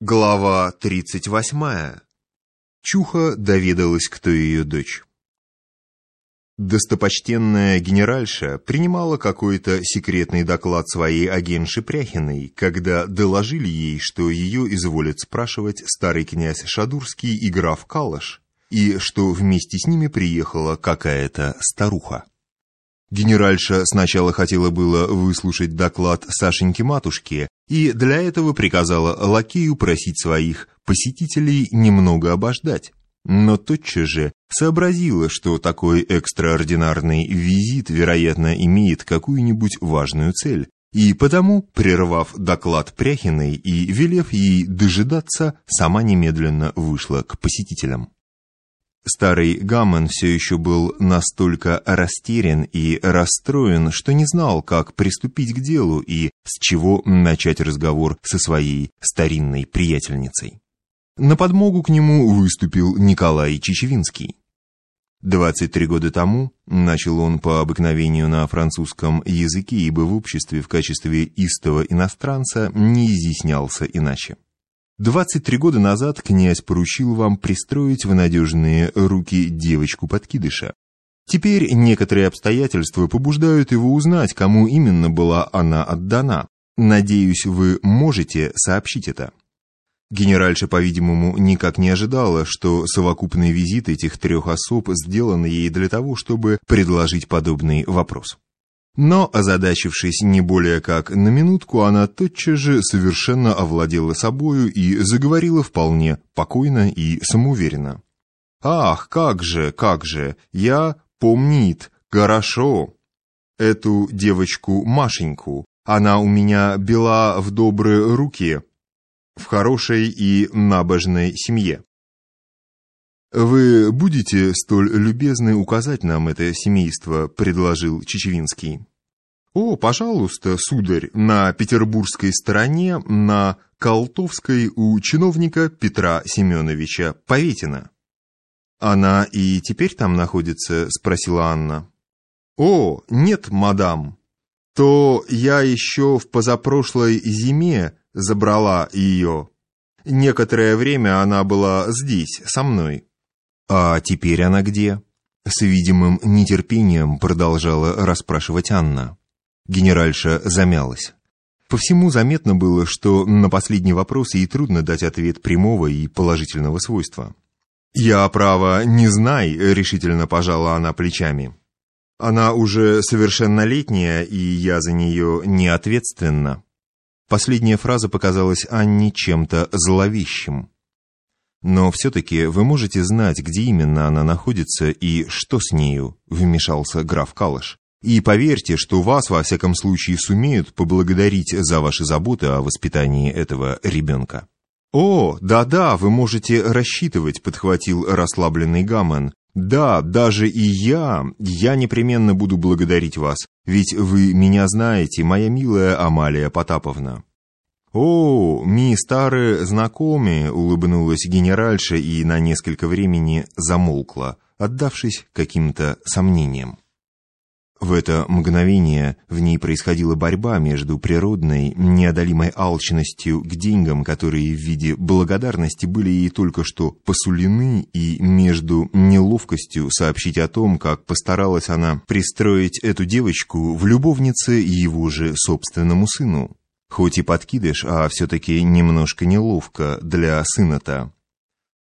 Глава 38. Чуха доведалась, кто ее дочь. Достопочтенная генеральша принимала какой-то секретный доклад своей агентши Пряхиной, когда доложили ей, что ее изволят спрашивать старый князь Шадурский и граф Калаш, и что вместе с ними приехала какая-то старуха. Генеральша сначала хотела было выслушать доклад Сашеньки-матушки и для этого приказала лакею просить своих посетителей немного обождать. Но тотчас же сообразила, что такой экстраординарный визит, вероятно, имеет какую-нибудь важную цель, и потому, прервав доклад Пряхиной и велев ей дожидаться, сама немедленно вышла к посетителям. Старый Гаммон все еще был настолько растерян и расстроен, что не знал, как приступить к делу и с чего начать разговор со своей старинной приятельницей. На подмогу к нему выступил Николай Чечевинский. 23 года тому начал он по обыкновению на французском языке, ибо в обществе в качестве истого иностранца не изъяснялся иначе. 23 года назад князь поручил вам пристроить в надежные руки девочку-подкидыша. Теперь некоторые обстоятельства побуждают его узнать, кому именно была она отдана. Надеюсь, вы можете сообщить это. Генеральша, по-видимому, никак не ожидала, что совокупный визит этих трех особ сделан ей для того, чтобы предложить подобный вопрос. Но, озадачившись не более как на минутку, она тотчас же совершенно овладела собою и заговорила вполне покойно и самоуверенно. «Ах, как же, как же, я помнит, хорошо. Эту девочку Машеньку, она у меня бела в добрые руки, в хорошей и набожной семье. «Вы будете столь любезны указать нам это семейство?» — предложил Чечевинский. «О, пожалуйста, сударь, на петербургской стороне, на Колтовской у чиновника Петра Семеновича Поветина». «Она и теперь там находится?» — спросила Анна. «О, нет, мадам. То я еще в позапрошлой зиме забрала ее. Некоторое время она была здесь, со мной». «А теперь она где?» С видимым нетерпением продолжала расспрашивать Анна. Генеральша замялась. По всему заметно было, что на последний вопрос ей трудно дать ответ прямого и положительного свойства. «Я, право, не знай», — решительно пожала она плечами. «Она уже совершеннолетняя, и я за нее не ответственна». Последняя фраза показалась Анне чем-то зловещим. «Но все-таки вы можете знать, где именно она находится и что с нею», — вмешался граф Калыш. «И поверьте, что вас, во всяком случае, сумеют поблагодарить за ваши заботы о воспитании этого ребенка». «О, да-да, вы можете рассчитывать», — подхватил расслабленный Гаммон. «Да, даже и я, я непременно буду благодарить вас, ведь вы меня знаете, моя милая Амалия Потаповна». «О, ми старые знакомые», — улыбнулась генеральша и на несколько времени замолкла, отдавшись каким-то сомнениям. В это мгновение в ней происходила борьба между природной, неодолимой алчностью к деньгам, которые в виде благодарности были ей только что посулены, и между неловкостью сообщить о том, как постаралась она пристроить эту девочку в любовнице его же собственному сыну. Хоть и подкидыш, а все-таки немножко неловко для сына-то.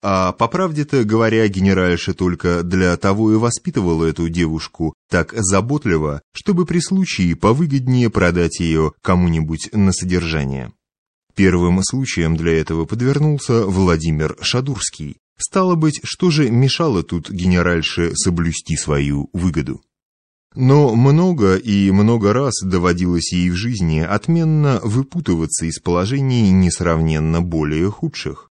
А по правде-то говоря, генеральша только для того и воспитывала эту девушку так заботливо, чтобы при случае повыгоднее продать ее кому-нибудь на содержание. Первым случаем для этого подвернулся Владимир Шадурский. Стало быть, что же мешало тут генеральше соблюсти свою выгоду? Но много и много раз доводилось ей в жизни отменно выпутываться из положений несравненно более худших.